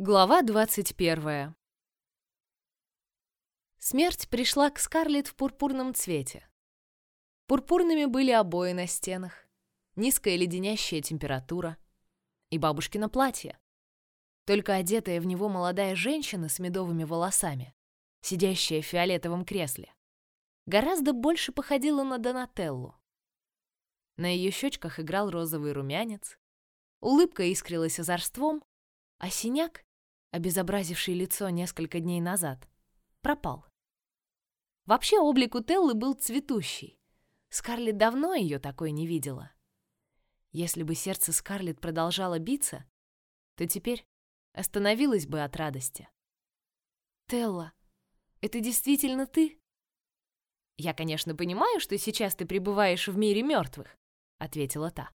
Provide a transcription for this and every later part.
Глава 21. Смерть пришла к Скарлетт в пурпурном цвете. Пурпурными были обои на стенах, низкая леденящая температура и бабушкино платье. Только одетая в него молодая женщина с медовыми волосами, сидящая в фиолетовом кресле, гораздо больше походила на Донателлу. На ее щечках играл розовый румянец, улыбка искрилась озорством, а синяк обезобразивший лицо несколько дней назад, пропал. Вообще облик у Теллы был цветущий. Скарлетт давно ее такой не видела. Если бы сердце Скарлетт продолжало биться, то теперь остановилось бы от радости. «Телла, это действительно ты?» «Я, конечно, понимаю, что сейчас ты пребываешь в мире мертвых», — ответила та.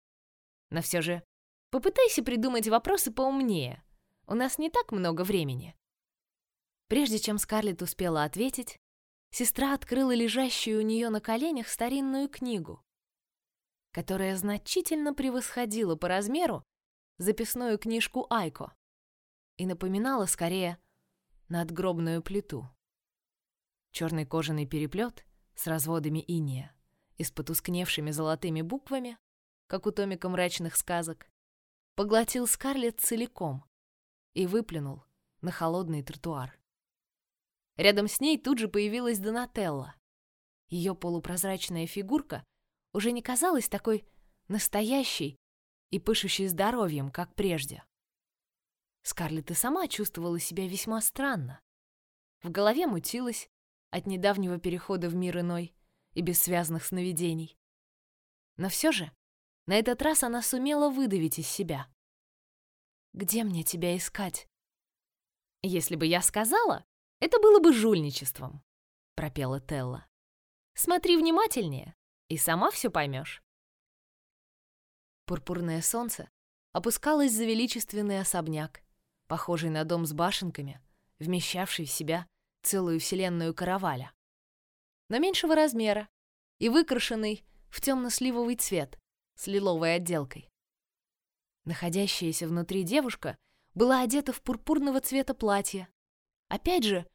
«Но все же попытайся придумать вопросы поумнее, у нас не так много времени. Прежде чем Скарлетт успела ответить, сестра открыла лежащую у нее на коленях старинную книгу, которая значительно превосходила по размеру записную книжку Айко и напоминала скорее надгробную плиту. Черный кожаный переплет с разводами иния и с потускневшими золотыми буквами, как у томика мрачных сказок, поглотил Скарлетт целиком, и выплюнул на холодный тротуар. Рядом с ней тут же появилась Донателла. Ее полупрозрачная фигурка уже не казалась такой настоящей и пышущей здоровьем, как прежде. Скарлетт и сама чувствовала себя весьма странно. В голове мутилась от недавнего перехода в мир иной и бессвязных сновидений. Но все же на этот раз она сумела выдавить из себя. Где мне тебя искать? Если бы я сказала, это было бы жульничеством, пропела Телла. Смотри внимательнее, и сама все поймешь. Пурпурное солнце опускалось за величественный особняк, похожий на дом с башенками, вмещавший в себя целую вселенную караваля, но меньшего размера и выкрашенный в темно-сливовый цвет с лиловой отделкой. Находящаяся внутри девушка была одета в пурпурного цвета платье. Опять же,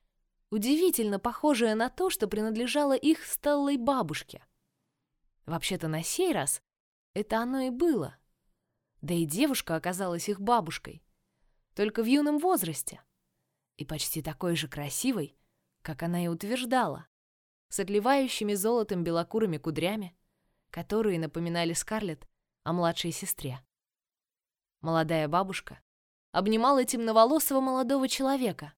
удивительно похожее на то, что принадлежало их сталой бабушке. Вообще-то на сей раз это оно и было. Да и девушка оказалась их бабушкой, только в юном возрасте. И почти такой же красивой, как она и утверждала, с отливающими золотом белокурыми кудрями, которые напоминали Скарлетт о младшей сестре. Молодая бабушка обнимала темноволосого молодого человека,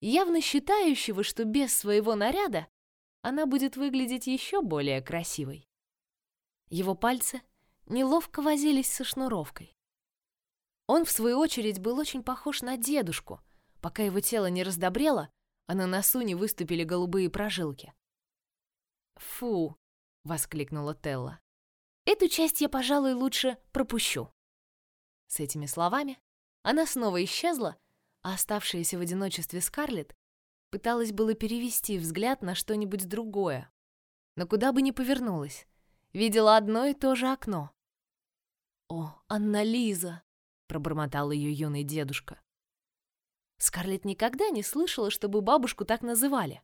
явно считающего, что без своего наряда она будет выглядеть еще более красивой. Его пальцы неловко возились со шнуровкой. Он, в свою очередь, был очень похож на дедушку, пока его тело не раздобрело, а на носу не выступили голубые прожилки. «Фу!» — воскликнула Телла. «Эту часть я, пожалуй, лучше пропущу». С этими словами она снова исчезла, а оставшаяся в одиночестве Скарлетт пыталась было перевести взгляд на что-нибудь другое, но куда бы ни повернулась, видела одно и то же окно. «О, Анна-Лиза!» — пробормотал ее юный дедушка. Скарлетт никогда не слышала, чтобы бабушку так называли.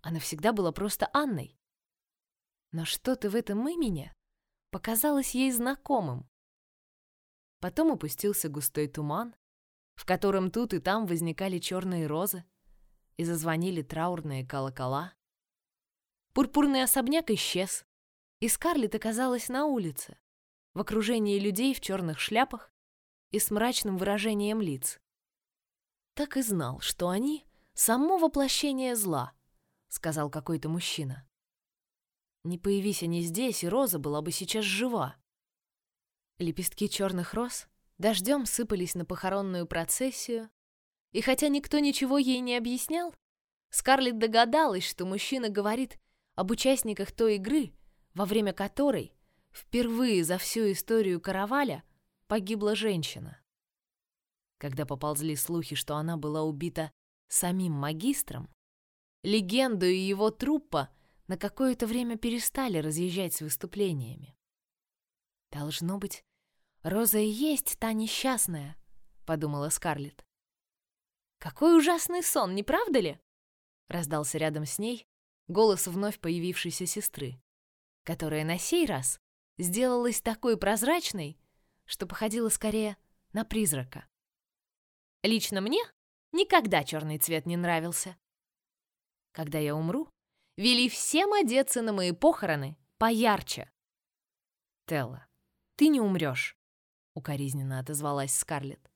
Она всегда была просто Анной. Но что-то в этом имени показалось ей знакомым. Потом опустился густой туман, в котором тут и там возникали черные розы и зазвонили траурные колокола. Пурпурный особняк исчез, и Скарлетт оказалась на улице, в окружении людей в черных шляпах и с мрачным выражением лиц. Так и знал, что они — само воплощение зла, — сказал какой-то мужчина. Не появись они здесь, и Роза была бы сейчас жива. Лепестки черных роз дождем сыпались на похоронную процессию, и хотя никто ничего ей не объяснял, Скарлетт догадалась, что мужчина говорит об участниках той игры, во время которой впервые за всю историю караваля погибла женщина. Когда поползли слухи, что она была убита самим магистром, легенду и его труппа на какое-то время перестали разъезжать с выступлениями. Должно быть, Роза и есть та несчастная, подумала Скарлетт. Какой ужасный сон, не правда ли? Раздался рядом с ней голос вновь появившейся сестры, которая на сей раз сделалась такой прозрачной, что походила скорее на призрака. Лично мне никогда черный цвет не нравился. Когда я умру, вели всем одеться на мои похороны поярче. Телла, ты не умрешь, укоризненно отозвалась Скарлетт.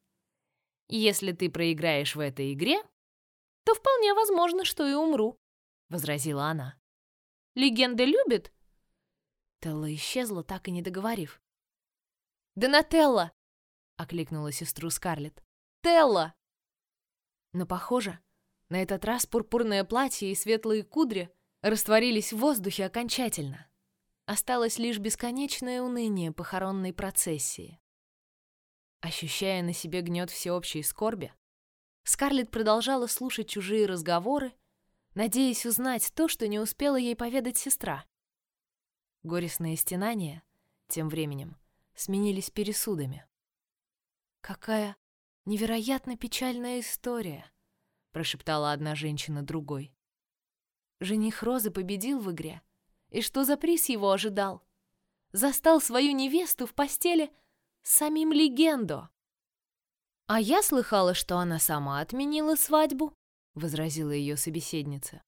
Если ты проиграешь в этой игре, то вполне возможно, что и умру, возразила она. Легенда любит. Телла исчезла, так и не договорив. Донателла, окликнула сестру Скарлетт. Телла. Но похоже, на этот раз пурпурное платье и светлые кудри растворились в воздухе окончательно. Осталось лишь бесконечное уныние похоронной процессии. Ощущая на себе гнет всеобщей скорби, Скарлетт продолжала слушать чужие разговоры, надеясь узнать то, что не успела ей поведать сестра. Горестные стенания, тем временем, сменились пересудами. «Какая невероятно печальная история», — прошептала одна женщина другой. Жених Розы победил в игре. И что за приз его ожидал? Застал свою невесту в постели самим Легендо. А я слыхала, что она сама отменила свадьбу, возразила ее собеседница.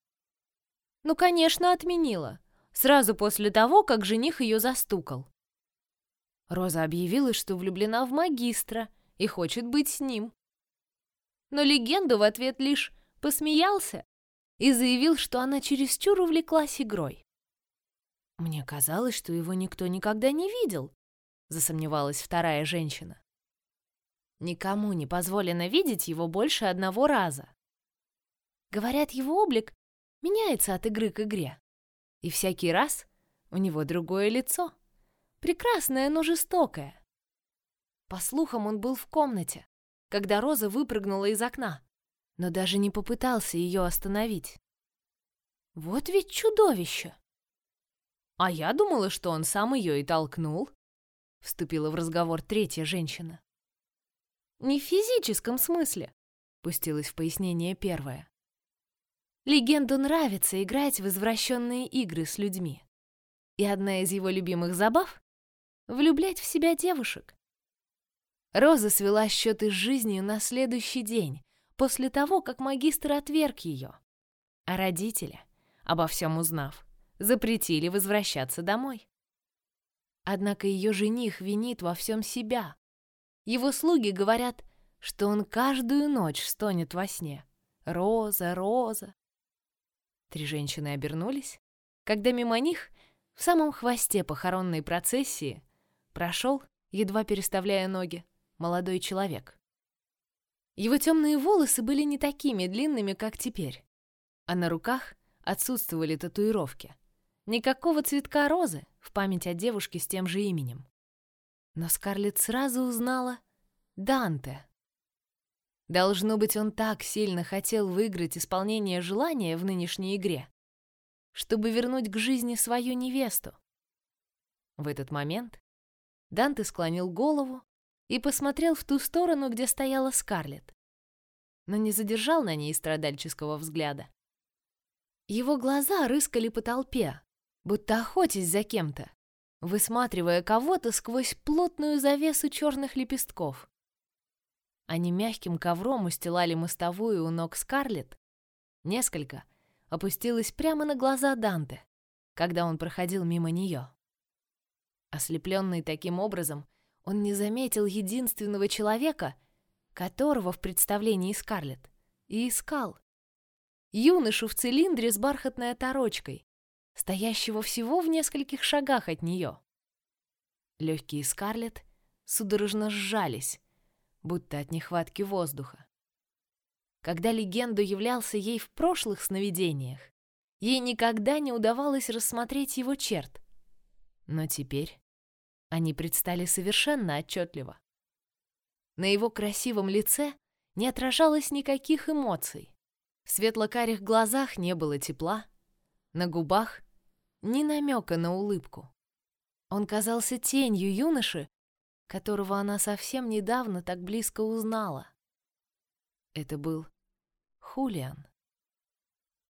Ну, конечно, отменила. Сразу после того, как жених ее застукал. Роза объявила, что влюблена в магистра и хочет быть с ним. Но легенду в ответ лишь посмеялся и заявил, что она чересчур увлеклась игрой. Мне казалось, что его никто никогда не видел, засомневалась вторая женщина. Никому не позволено видеть его больше одного раза. Говорят, его облик меняется от игры к игре, и всякий раз у него другое лицо, прекрасное, но жестокое. По слухам, он был в комнате, когда Роза выпрыгнула из окна но даже не попытался ее остановить. Вот ведь чудовище! А я думала, что он сам ее и толкнул. Вступила в разговор третья женщина. Не в физическом смысле, пустилась в пояснение первая. Легенду нравится играть в извращенные игры с людьми. И одна из его любимых забав — влюблять в себя девушек. Роза свела счеты с жизнью на следующий день, после того, как магистр отверг ее. А родители, обо всем узнав, запретили возвращаться домой. Однако ее жених винит во всем себя. Его слуги говорят, что он каждую ночь стонет во сне. Роза, Роза. Три женщины обернулись, когда мимо них, в самом хвосте похоронной процессии, прошел, едва переставляя ноги, молодой человек. Его темные волосы были не такими длинными, как теперь, а на руках отсутствовали татуировки. Никакого цветка розы в память о девушке с тем же именем. Но Скарлетт сразу узнала Данте. Должно быть, он так сильно хотел выиграть исполнение желания в нынешней игре, чтобы вернуть к жизни свою невесту. В этот момент Данте склонил голову и посмотрел в ту сторону, где стояла Скарлетт, но не задержал на ней страдальческого взгляда. Его глаза рыскали по толпе, будто охотясь за кем-то, высматривая кого-то сквозь плотную завесу черных лепестков. Они мягким ковром устилали мостовую у ног Скарлетт. Несколько опустилось прямо на глаза Данте, когда он проходил мимо нее. Ослепленный таким образом, он не заметил единственного человека, которого в представлении Скарлетт и искал. Юношу в цилиндре с бархатной оторочкой, стоящего всего в нескольких шагах от нее. Легкие Скарлетт судорожно сжались, будто от нехватки воздуха. Когда легенду являлся ей в прошлых сновидениях, ей никогда не удавалось рассмотреть его черт. Но теперь они предстали совершенно отчетливо. На его красивом лице не отражалось никаких эмоций. В светло-карих глазах не было тепла, на губах ни намека на улыбку. Он казался тенью юноши, которого она совсем недавно так близко узнала. Это был Хулиан.